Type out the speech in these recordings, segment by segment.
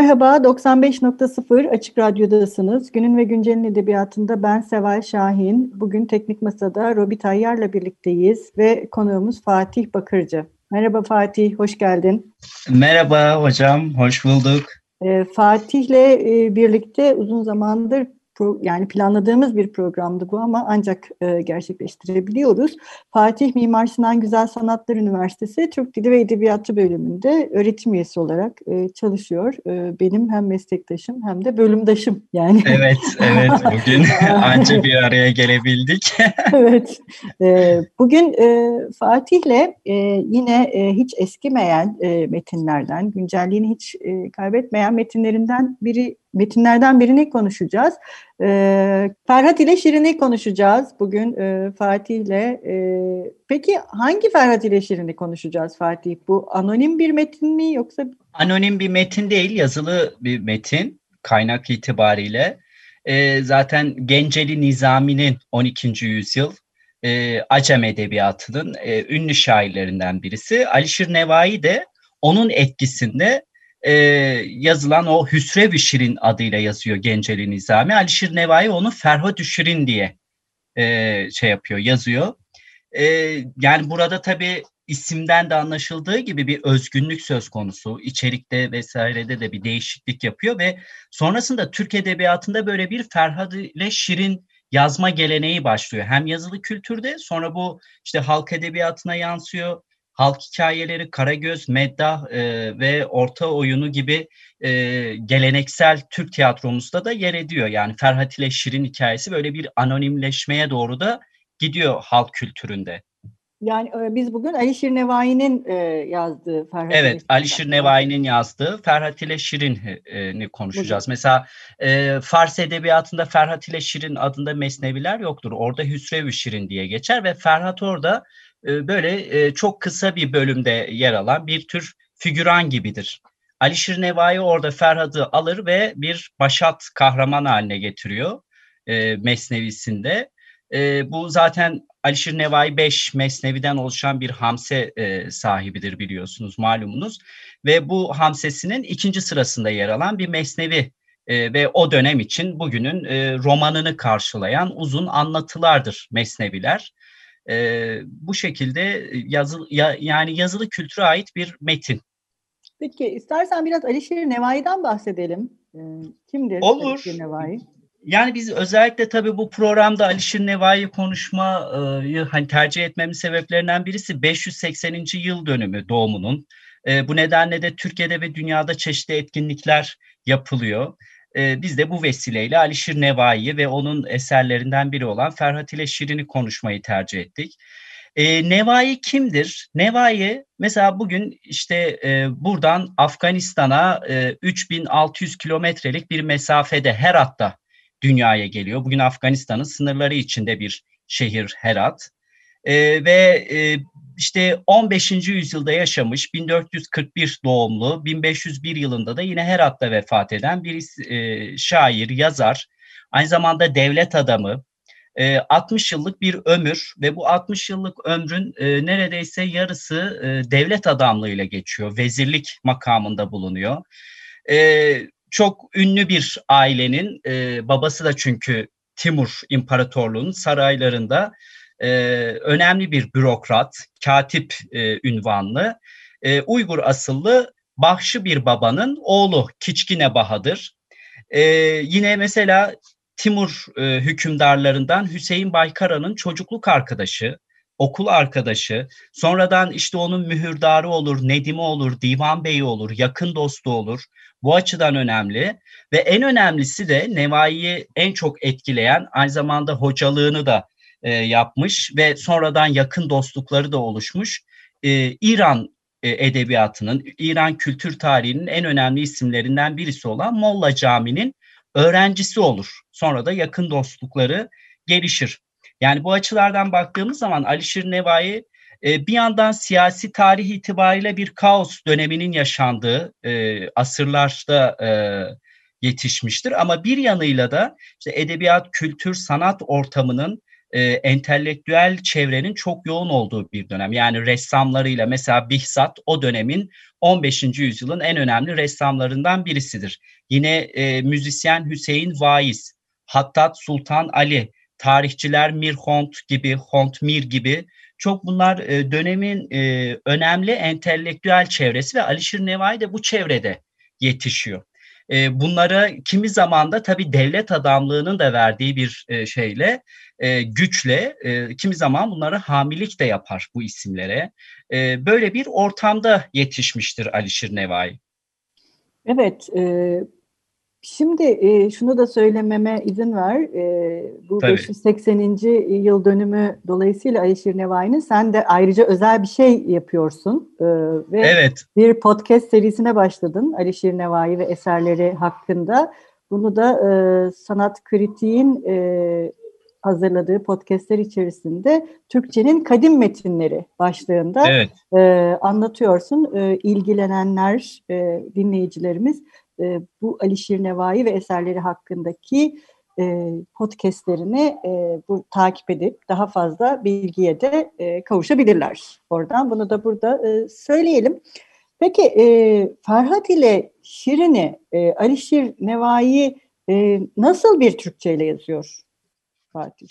Merhaba, 95.0 Açık Radyo'dasınız. Günün ve Güncel'in edebiyatında ben Seval Şahin. Bugün Teknik Masa'da Robi Tayyar'la birlikteyiz ve konuğumuz Fatih Bakırcı. Merhaba Fatih, hoş geldin. Merhaba hocam, hoş bulduk. Ee, Fatih'le e, birlikte uzun zamandır pro, yani planladığımız bir programdı bu ama ancak e, gerçekleştirebiliyoruz. Fatih Mimar Sinan Güzel Sanatlar Üniversitesi Türk Dili ve Edebiyatı bölümünde öğretim üyesi olarak e, çalışıyor. E, benim hem meslektaşım hem de bölümdaşım yani. Evet, evet bugün anca bir araya gelebildik. evet, e, bugün e, Fatih'le e, yine e, hiç eskimeyen e, metinlerden, güncelliğini hiç e, kaybetmeyen metinlerinden biri metinlerden birini konuşacağız. Ee, Ferhat ile Şirin'i konuşacağız bugün e, Fatih ile. E, peki hangi Ferhat ile Şirin'i konuşacağız Fatih? Bu anonim bir metin mi yoksa? Anonim bir metin değil, yazılı bir metin kaynak itibariyle. E, zaten Genceli Nizami'nin 12. yüzyıl e, Acem Edebiyatı'nın e, ünlü şairlerinden birisi. Alişir Nevai de onun etkisinde e, yazılan o Hüsrev-i Şirin adıyla yazıyor Genceli Nizami. Alişir Nevai onu Ferhat-ı Şirin diye e, şey yapıyor, yazıyor. E, yani burada tabii isimden de anlaşıldığı gibi bir özgünlük söz konusu. İçerikte vesairede de bir değişiklik yapıyor ve sonrasında Türk Edebiyatı'nda böyle bir Ferhat ile Şirin yazma geleneği başlıyor. Hem yazılı kültürde sonra bu işte halk edebiyatına yansıyor halk hikayeleri, Karagöz, Meddah e, ve Orta Oyunu gibi e, geleneksel Türk tiyatromuzda da yer ediyor. Yani Ferhat ile Şirin hikayesi böyle bir anonimleşmeye doğru da gidiyor halk kültüründe. Yani e, biz bugün Alişir Nevai'nin e, yazdığı Ferhat Evet, Alişir Nevai'nin yazdığı Ferhat ile Şirin'i konuşacağız. Bugün. Mesela e, Fars edebiyatında Ferhat ile Şirin adında mesneviler yoktur. Orada Hüsrev-i Şirin diye geçer ve Ferhat orada e, böyle e, çok kısa bir bölümde yer alan bir tür figüran gibidir. Alişir Nevai orada Ferhat'ı alır ve bir başat kahraman haline getiriyor e, Mesnevisinde. E, bu zaten Alişir Nevai 5 Mesnevi'den oluşan bir hamse e, sahibidir biliyorsunuz malumunuz. Ve bu hamsesinin ikinci sırasında yer alan bir Mesnevi e, ve o dönem için bugünün e, romanını karşılayan uzun anlatılardır Mesneviler e, bu şekilde yazılı ya, yani yazılı kültüre ait bir metin. Peki istersen biraz Alişir Nevai'den bahsedelim. Kimdir Olur. Alişir Nevai? Yani biz özellikle tabii bu programda Alişir Nevai konuşmayı hani tercih etmemin sebeplerinden birisi 580. yıl dönümü doğumunun. E, bu nedenle de Türkiye'de ve dünyada çeşitli etkinlikler yapılıyor e, biz de bu vesileyle Alişir Nevai'yi ve onun eserlerinden biri olan Ferhat ile Şirin'i konuşmayı tercih ettik. E, Nevai kimdir? Nevai mesela bugün işte e, buradan Afganistan'a e, 3600 kilometrelik bir mesafede Herat'ta dünyaya geliyor. Bugün Afganistan'ın sınırları içinde bir şehir Herat. E, ve e, işte 15. yüzyılda yaşamış 1441 doğumlu 1501 yılında da yine Herat'ta vefat eden bir e, şair, yazar, aynı zamanda devlet adamı, e, 60 yıllık bir ömür ve bu 60 yıllık ömrün e, neredeyse yarısı e, devlet adamlığıyla geçiyor, vezirlik makamında bulunuyor. E, çok ünlü bir ailenin, e, babası da çünkü Timur İmparatorluğu'nun saraylarında e, önemli bir bürokrat, katip e, ünvanlı, e, Uygur asıllı Bahşi bir babanın oğlu Kiçkine Bahadır. E, yine mesela Timur e, hükümdarlarından Hüseyin Baykara'nın çocukluk arkadaşı, okul arkadaşı, sonradan işte onun mühürdarı olur, Nedim'i olur, divan beyi olur, yakın dostu olur. Bu açıdan önemli ve en önemlisi de Nevai'yi en çok etkileyen aynı zamanda hocalığını da e, yapmış ve sonradan yakın dostlukları da oluşmuş. E, İran e, edebiyatının, İran kültür tarihinin en önemli isimlerinden birisi olan Molla Cami'nin öğrencisi olur. Sonra da yakın dostlukları gelişir. Yani bu açılardan baktığımız zaman Alişir Nevai e, bir yandan siyasi tarih itibariyle bir kaos döneminin yaşandığı e, asırlarda e, yetişmiştir. Ama bir yanıyla da işte edebiyat, kültür, sanat ortamının e, entelektüel çevrenin çok yoğun olduğu bir dönem. Yani ressamlarıyla mesela Bihsat o dönemin 15. yüzyılın en önemli ressamlarından birisidir. Yine e, müzisyen Hüseyin Vaiz, Hattat Sultan Ali, tarihçiler Mir Hont gibi, Hont Mir gibi çok bunlar e, dönemin e, önemli entelektüel çevresi ve Alişir Nevai de bu çevrede yetişiyor. E, bunlara kimi zaman da tabii devlet adamlığının da verdiği bir e, şeyle, e, güçle e, kimi zaman bunları hamilik de yapar bu isimlere. Böyle bir ortamda yetişmiştir Alişir Nevai. Evet, Şimdi e, şunu da söylememe izin ver. E, bu Tabii. 580. yıl dönümü dolayısıyla Ayşir Nevai'nin sen de ayrıca özel bir şey yapıyorsun. E, ve evet. bir podcast serisine başladın Alişir Nevai ve eserleri hakkında. Bunu da e, Sanat Kritiğin e, hazırladığı podcastler içerisinde Türkçenin kadim metinleri başlığında evet. e, anlatıyorsun. E, ilgilenenler, e, dinleyicilerimiz e, bu Alişir Nevai ve eserleri hakkındaki e, podcastlerini e, bu, takip edip daha fazla bilgiye de e, kavuşabilirler. Oradan bunu da burada e, söyleyelim. Peki e, Ferhat ile Şirin'i, e, Alişir Nevai e, nasıl bir Türkçe ile yazıyor? Fatih.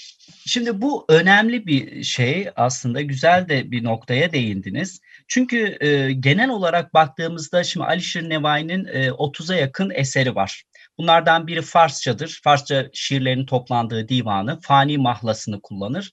Şimdi bu önemli bir şey aslında güzel de bir noktaya değindiniz. Çünkü e, genel olarak baktığımızda şimdi Alişir Nevai'nin e, 30'a yakın eseri var. Bunlardan biri Farsçadır. Farsça şiirlerin toplandığı divanı, Fani Mahlasını kullanır.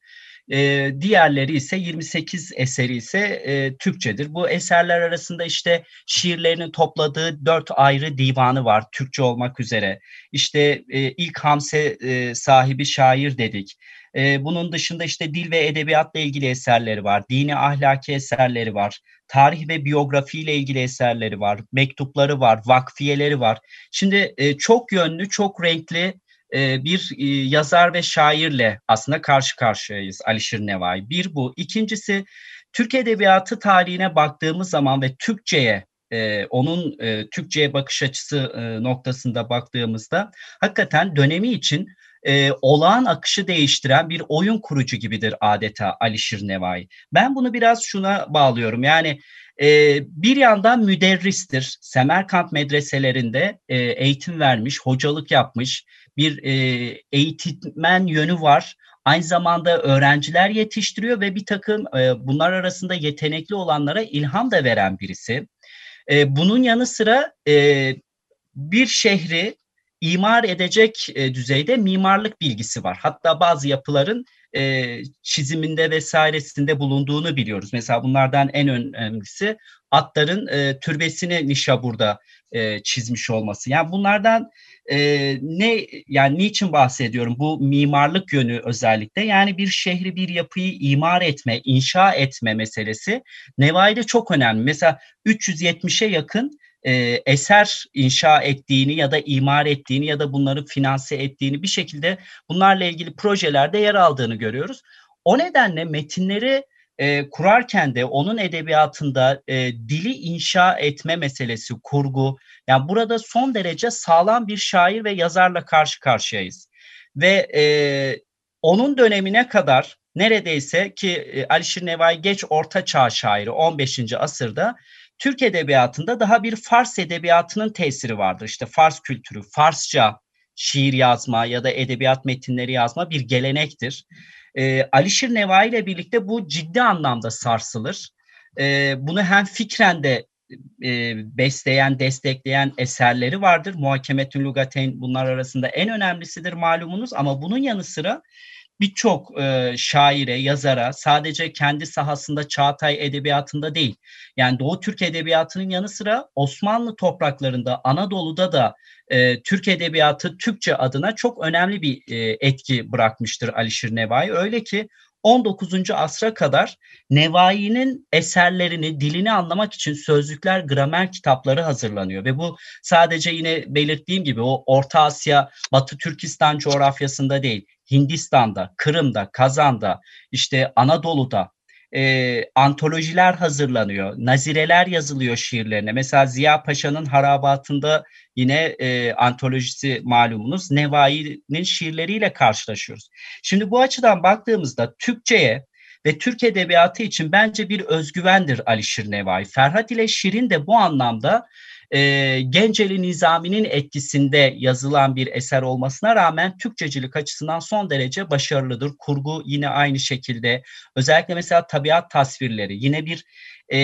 E, diğerleri ise 28 eseri ise e, Türkçedir. Bu eserler arasında işte şiirlerini topladığı dört ayrı divanı var Türkçe olmak üzere. İşte e, ilk Hamse e, sahibi şair dedik. E, bunun dışında işte dil ve edebiyatla ilgili eserleri var. Dini ahlaki eserleri var. Tarih ve biyografiyle ilgili eserleri var. Mektupları var. Vakfiyeleri var. Şimdi e, çok yönlü, çok renkli e, bir e, yazar ve şairle aslında karşı karşıyayız Alişir Nevai. Bir bu. İkincisi Türk Edebiyatı tarihine baktığımız zaman ve Türkçe'ye e, onun Türkçe'ye bakış açısı noktasında baktığımızda hakikaten dönemi için olağan akışı değiştiren bir oyun kurucu gibidir adeta Alişir Nevai. Ben bunu biraz şuna bağlıyorum. Yani e, bir yandan müderristir. Semerkant medreselerinde e, eğitim vermiş, hocalık yapmış bir e, eğitmen yönü var. Aynı zamanda öğrenciler yetiştiriyor ve bir takım e, bunlar arasında yetenekli olanlara ilham da veren birisi. E, bunun yanı sıra e, bir şehri imar edecek e, düzeyde mimarlık bilgisi var. Hatta bazı yapıların e, çiziminde vesairesinde bulunduğunu biliyoruz. Mesela bunlardan en önemlisi atların e, türbesini Nişabur'da e, çizmiş olması. Yani bunlardan e, ne yani niçin bahsediyorum? Bu mimarlık yönü özellikle yani bir şehri bir yapıyı imar etme, inşa etme meselesi Nevai'de çok önemli. Mesela 370'e yakın e, eser inşa ettiğini ya da imar ettiğini ya da bunları finanse ettiğini bir şekilde bunlarla ilgili projelerde yer aldığını görüyoruz. O nedenle metinleri e, kurarken de onun edebiyatında e, dili inşa etme meselesi, kurgu, yani burada son derece sağlam bir şair ve yazarla karşı karşıyayız. Ve e, onun dönemine kadar neredeyse ki e, Alişir Nevai geç orta çağ şairi 15. asırda Türk edebiyatında daha bir Fars edebiyatının tesiri vardır. İşte Fars kültürü, Farsça şiir yazma ya da edebiyat metinleri yazma bir gelenektir. E, Alişir Nevai ile birlikte bu ciddi anlamda sarsılır. E, bunu hem fikren de e, besleyen, destekleyen eserleri vardır. Muhakemetün Lugateyn bunlar arasında en önemlisidir malumunuz ama bunun yanı sıra birçok e, şaire, yazara sadece kendi sahasında Çağatay edebiyatında değil. Yani Doğu Türk edebiyatının yanı sıra Osmanlı topraklarında, Anadolu'da da e, Türk edebiyatı Türkçe adına çok önemli bir e, etki bırakmıştır Alişir Nevai. Öyle ki 19. asra kadar Nevai'nin eserlerini, dilini anlamak için sözlükler, gramer kitapları hazırlanıyor ve bu sadece yine belirttiğim gibi o Orta Asya, Batı Türkistan coğrafyasında değil, Hindistan'da, Kırım'da, Kazan'da, işte Anadolu'da e, antolojiler hazırlanıyor, nazireler yazılıyor şiirlerine. Mesela Ziya Paşa'nın Harabatında yine e, antolojisi malumunuz Nevai'nin şiirleriyle karşılaşıyoruz. Şimdi bu açıdan baktığımızda Türkçe'ye ve Türk Edebiyatı için bence bir özgüvendir Alişir Nevai. Ferhat ile Şirin de bu anlamda e, Genceli Nizami'nin etkisinde yazılan bir eser olmasına rağmen Türkçecilik açısından son derece başarılıdır. Kurgu yine aynı şekilde. Özellikle mesela tabiat tasvirleri yine bir e,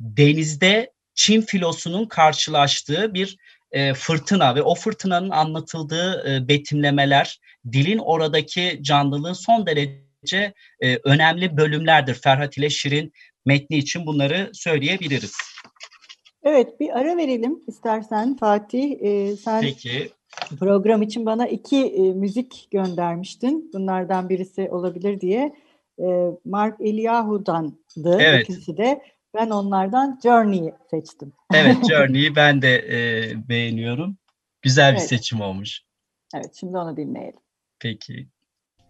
denizde Çin filosunun karşılaştığı bir e, fırtına ve o fırtınanın anlatıldığı e, betimlemeler, dilin oradaki canlılığı son derece e, önemli bölümlerdir. Ferhat ile Şirin metni için bunları söyleyebiliriz. Evet bir ara verelim istersen Fatih. E, sen Peki. program için bana iki e, müzik göndermiştin. Bunlardan birisi olabilir diye. E, Mark Eliyahu'dandı evet. ikisi de. Ben onlardan Journey'i seçtim. Evet Journey'i ben de e, beğeniyorum. Güzel bir evet. seçim olmuş. Evet şimdi onu dinleyelim. Peki.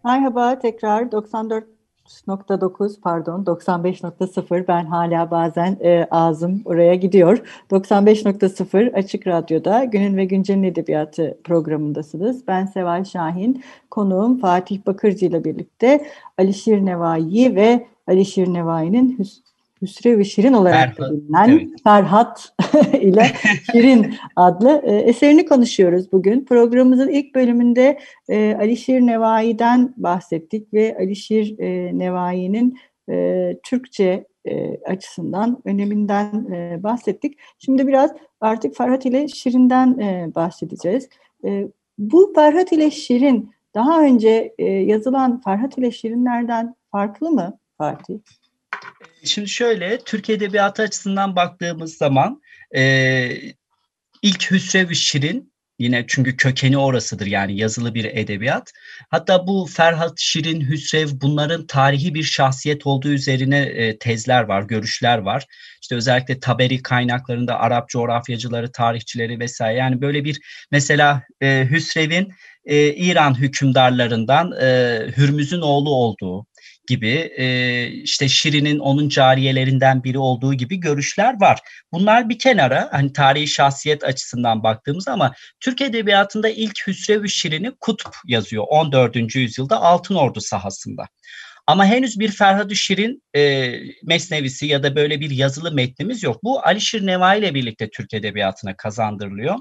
Merhaba tekrar 94 95.9 pardon 95.0 ben hala bazen e, ağzım oraya gidiyor. 95.0 Açık Radyo'da Günün ve Güncel'in Edebiyatı programındasınız. Ben Seval Şahin, konuğum Fatih Bakırcı ile birlikte Alişir Nevai ve Alişir Nevai'nin Hüsrev ve Şirin olarak Ferhat, bilinen evet. Ferhat ile Şirin adlı e, eserini konuşuyoruz bugün. Programımızın ilk bölümünde e, Alişir Nevai'den bahsettik ve Alişir e, Nevai'nin e, Türkçe e, açısından öneminden e, bahsettik. Şimdi biraz artık Ferhat ile Şirin'den e, bahsedeceğiz. E, bu Ferhat ile Şirin daha önce e, yazılan Ferhat ile Şirinlerden farklı mı Fatih? Şimdi şöyle, Türk Edebiyatı açısından baktığımız zaman e, ilk Hüsrev Şirin, yine çünkü kökeni orasıdır yani yazılı bir edebiyat. Hatta bu Ferhat Şirin, Hüsrev bunların tarihi bir şahsiyet olduğu üzerine e, tezler var, görüşler var. İşte özellikle Taberi kaynaklarında Arap coğrafyacıları, tarihçileri vesaire. Yani böyle bir mesela e, Hüsrev'in e, İran hükümdarlarından e, Hürmüz'ün oğlu olduğu, gibi e, işte Şirin'in onun cariyelerinden biri olduğu gibi görüşler var. Bunlar bir kenara hani tarihi şahsiyet açısından baktığımız ama Türk Edebiyatı'nda ilk Hüsrev-ü Şirin'i Kutup yazıyor 14. yüzyılda Altın Ordu sahasında. Ama henüz bir Ferhat Şirin e, mesnevisi ya da böyle bir yazılı metnimiz yok. Bu Alişir Nevai ile birlikte Türk Edebiyatı'na kazandırılıyor.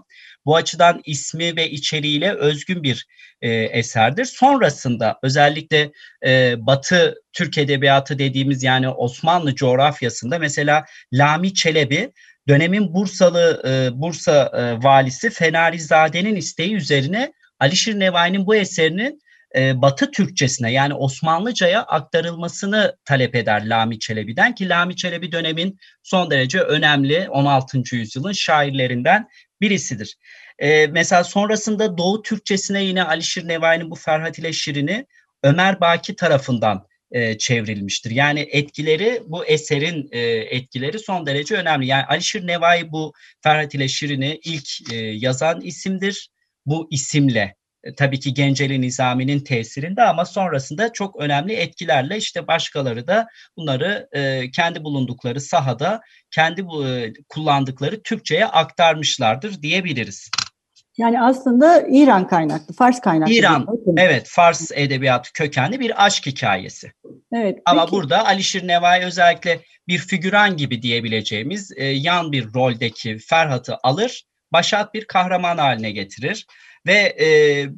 Bu açıdan ismi ve içeriğiyle özgün bir e, eserdir. Sonrasında özellikle e, Batı Türk Edebiyatı dediğimiz yani Osmanlı coğrafyasında mesela Lami Çelebi dönemin Bursalı e, Bursa e, valisi Fenarizade'nin isteği üzerine Alişir Nevai'nin bu eserinin e, Batı Türkçesine yani Osmanlıca'ya aktarılmasını talep eder Lami Çelebi'den ki Lami Çelebi dönemin son derece önemli 16. yüzyılın şairlerinden birisidir. E, mesela sonrasında Doğu Türkçesine yine Alişir Nevai'nin bu Ferhat ile Şirin'i Ömer Baki tarafından e, çevrilmiştir. Yani etkileri bu eserin e, etkileri son derece önemli. Yani Alişir Nevai bu Ferhat ile Şirin'i ilk e, yazan isimdir. Bu isimle tabii ki Genceli Nizami'nin tesirinde ama sonrasında çok önemli etkilerle işte başkaları da bunları e, kendi bulundukları sahada kendi bu, e, kullandıkları Türkçe'ye aktarmışlardır diyebiliriz. Yani aslında İran kaynaklı, Fars kaynaklı. İran, evet Fars edebiyatı kökenli bir aşk hikayesi. Evet. Ama peki. burada Alişir Nevai özellikle bir figüran gibi diyebileceğimiz e, yan bir roldeki Ferhat'ı alır, başat bir kahraman haline getirir. Ve e,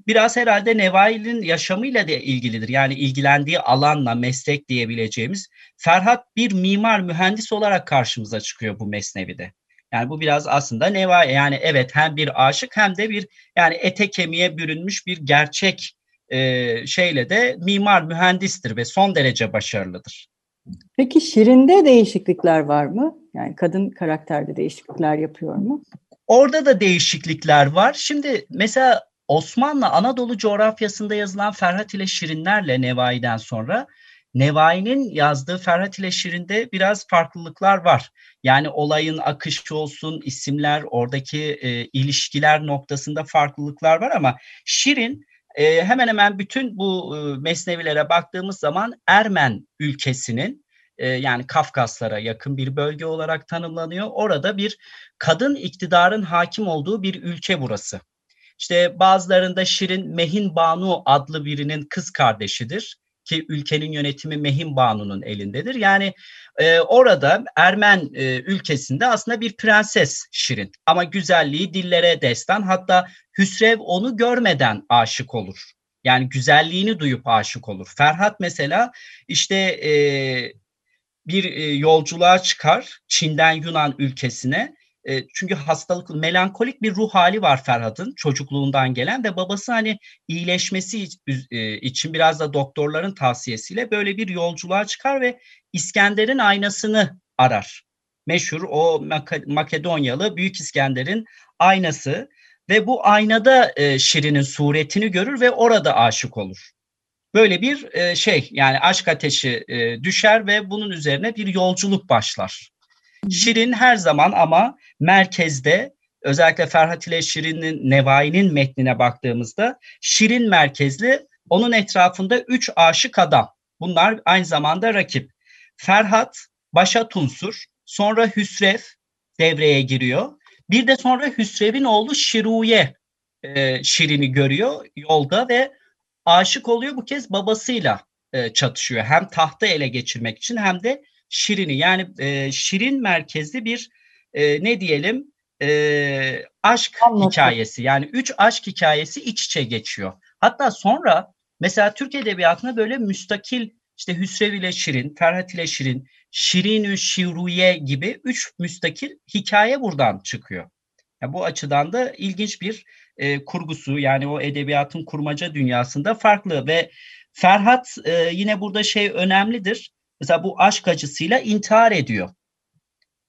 biraz herhalde Nevai'nin yaşamıyla da ilgilidir. Yani ilgilendiği alanla meslek diyebileceğimiz. Ferhat bir mimar, mühendis olarak karşımıza çıkıyor bu mesnevide. Yani bu biraz aslında Nevai yani evet hem bir aşık hem de bir yani ete kemiğe bürünmüş bir gerçek e, şeyle de mimar mühendistir ve son derece başarılıdır. Peki Şirin'de değişiklikler var mı? Yani kadın karakterde değişiklikler yapıyor mu? Orada da değişiklikler var. Şimdi mesela Osmanlı Anadolu coğrafyasında yazılan Ferhat ile Şirinlerle Nevai'den sonra Nevai'nin yazdığı Ferhat ile Şirin'de biraz farklılıklar var. Yani olayın akışı olsun, isimler, oradaki e, ilişkiler noktasında farklılıklar var ama Şirin e, hemen hemen bütün bu e, mesnevilere baktığımız zaman Ermen ülkesinin e, yani Kafkaslara yakın bir bölge olarak tanımlanıyor. Orada bir kadın iktidarın hakim olduğu bir ülke burası. İşte bazılarında Şirin Mehin Banu adlı birinin kız kardeşidir ki ülkenin yönetimi Mehin Banu'nun elindedir. Yani e, orada Ermen e, ülkesinde aslında bir prenses Şirin ama güzelliği dillere destan hatta Hüsrev onu görmeden aşık olur. Yani güzelliğini duyup aşık olur. Ferhat mesela işte e, bir e, yolculuğa çıkar Çin'den Yunan ülkesine e, çünkü hastalık, melankolik bir ruh hali var Ferhat'ın çocukluğundan gelen ve babası hani iyileşmesi e, için biraz da doktorların tavsiyesiyle böyle bir yolculuğa çıkar ve İskender'in aynasını arar. Meşhur o Makedonyalı Büyük İskender'in aynası ve bu aynada e, Şirin'in suretini görür ve orada aşık olur. Böyle bir e, şey yani aşk ateşi e, düşer ve bunun üzerine bir yolculuk başlar. Şirin her zaman ama merkezde özellikle Ferhat ile Şirin'in Nevai'nin metnine baktığımızda Şirin merkezli onun etrafında üç aşık adam. Bunlar aynı zamanda rakip. Ferhat, Başa Tunsur, sonra Hüsrev devreye giriyor. Bir de sonra Hüsrev'in oğlu Şiruye e, Şirin'i görüyor yolda ve aşık oluyor bu kez babasıyla e, çatışıyor. Hem tahtı ele geçirmek için hem de Şirin'i yani e, Şirin merkezli bir e, ne diyelim e, aşk Anladım. hikayesi yani üç aşk hikayesi iç içe geçiyor. Hatta sonra mesela Türk Edebiyatı'na böyle müstakil işte Hüsrev ile Şirin, Ferhat ile Şirin, Şirinü Şiruye gibi üç müstakil hikaye buradan çıkıyor. Yani bu açıdan da ilginç bir e, kurgusu yani o edebiyatın kurmaca dünyasında farklı ve Ferhat e, yine burada şey önemlidir. Mesela bu aşk acısıyla intihar ediyor.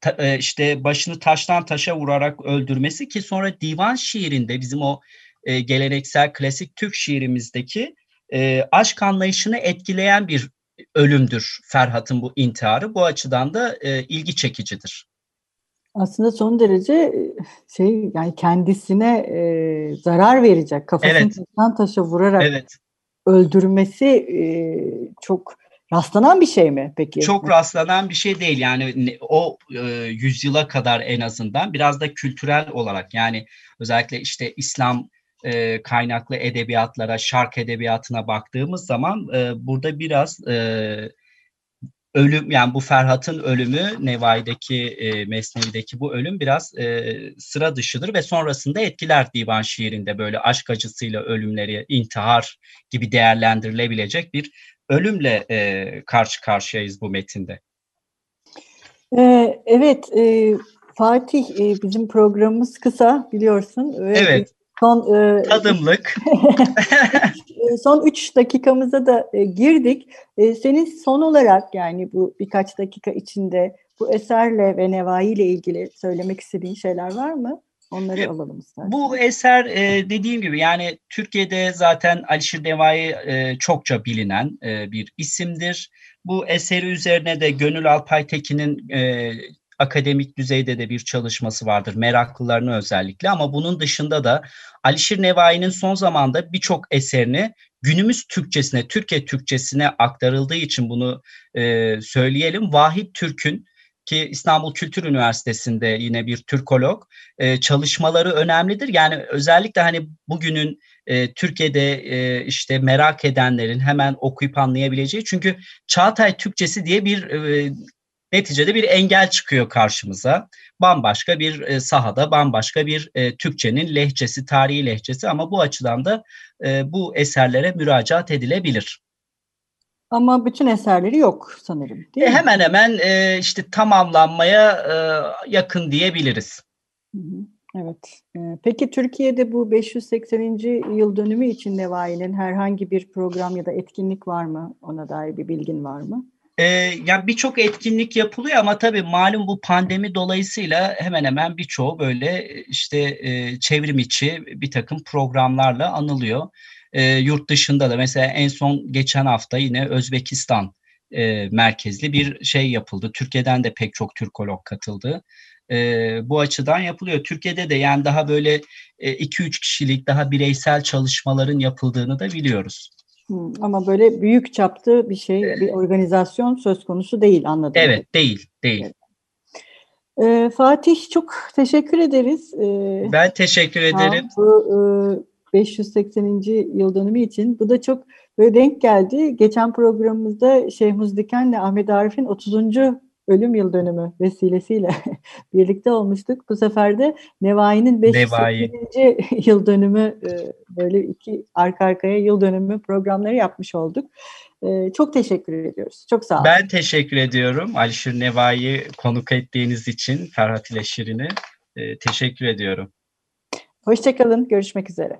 Ta, e, işte başını taştan taşa vurarak öldürmesi ki sonra divan şiirinde bizim o e, geleneksel klasik Türk şiirimizdeki e, aşk anlayışını etkileyen bir ölümdür Ferhat'ın bu intiharı. Bu açıdan da e, ilgi çekicidir. Aslında son derece e, şey yani kendisine e, zarar verecek kafasını evet. taşa vurarak evet. öldürmesi e, çok Rastlanan bir şey mi peki? Çok rastlanan bir şey değil. Yani o e, yüzyıla kadar en azından biraz da kültürel olarak yani özellikle işte İslam e, kaynaklı edebiyatlara, şark edebiyatına baktığımız zaman e, burada biraz e, ölüm yani bu Ferhat'ın ölümü Nevai'deki e, Mesnevi'deki bu ölüm biraz e, sıra dışıdır ve sonrasında etkiler divan şiirinde böyle aşk acısıyla ölümleri intihar gibi değerlendirilebilecek bir ölümle e, karşı karşıyayız bu metinde. Ee, evet, e, Fatih e, bizim programımız kısa biliyorsun. Evet. Son e, tadımlık. son üç dakikamıza da e, girdik. E, senin son olarak yani bu birkaç dakika içinde bu eserle ve Nevai ile ilgili söylemek istediğin şeyler var mı? Onları alalım istersen. Bu eser e, dediğim gibi yani Türkiye'de zaten Alişir Nevai e, çokça bilinen e, bir isimdir. Bu eseri üzerine de Gönül Alpaytekin'in e, akademik düzeyde de bir çalışması vardır. Meraklılarını özellikle ama bunun dışında da Alişir Nevai'nin son zamanda birçok eserini günümüz Türkçesine, Türkiye Türkçesine aktarıldığı için bunu e, söyleyelim. Vahit Türk'ün ki İstanbul Kültür Üniversitesi'nde yine bir Türkolog e, çalışmaları önemlidir. Yani özellikle hani bugünün e, Türkiye'de e, işte merak edenlerin hemen okuyup anlayabileceği çünkü Çağatay Türkçesi diye bir e, neticede bir engel çıkıyor karşımıza. Bambaşka bir e, sahada, bambaşka bir e, Türkçenin lehçesi, tarihi lehçesi ama bu açıdan da e, bu eserlere müracaat edilebilir. Ama bütün eserleri yok sanırım. Değil e, mi? Hemen hemen e, işte tamamlanmaya e, yakın diyebiliriz. Evet. Ee, peki Türkiye'de bu 580. yıl dönümü için Nevai'nin herhangi bir program ya da etkinlik var mı? Ona dair bir bilgin var mı? Ee, yani birçok etkinlik yapılıyor ama tabii malum bu pandemi dolayısıyla hemen hemen birçoğu böyle işte e, çevrim içi bir takım programlarla anılıyor. E, yurt dışında da mesela en son geçen hafta yine Özbekistan e, merkezli bir şey yapıldı. Türkiye'den de pek çok Türkolog katıldı. E, bu açıdan yapılıyor. Türkiye'de de yani daha böyle 2-3 e, kişilik daha bireysel çalışmaların yapıldığını da biliyoruz. Ama böyle büyük çaplı bir şey, bir organizasyon söz konusu değil anladım. Evet, değil, değil. Evet. Ee, Fatih çok teşekkür ederiz. Ee, ben teşekkür ederim. Bu e, 580. yıl dönümü için. Bu da çok böyle denk geldi. Geçen programımızda Şeyh Muzdiken'le Ahmet Arif'in 30 ölüm yıl dönümü vesilesiyle birlikte olmuştuk. Bu sefer de Nevai'nin 580. yıl dönümü e, böyle iki arka arkaya yıl dönümü programları yapmış olduk. E, çok teşekkür ediyoruz. Çok sağ olun. Ben teşekkür ediyorum Alişir Nevai'yi konuk ettiğiniz için Ferhat ile Şirin'i. E, teşekkür ediyorum. Hoşçakalın. Görüşmek üzere.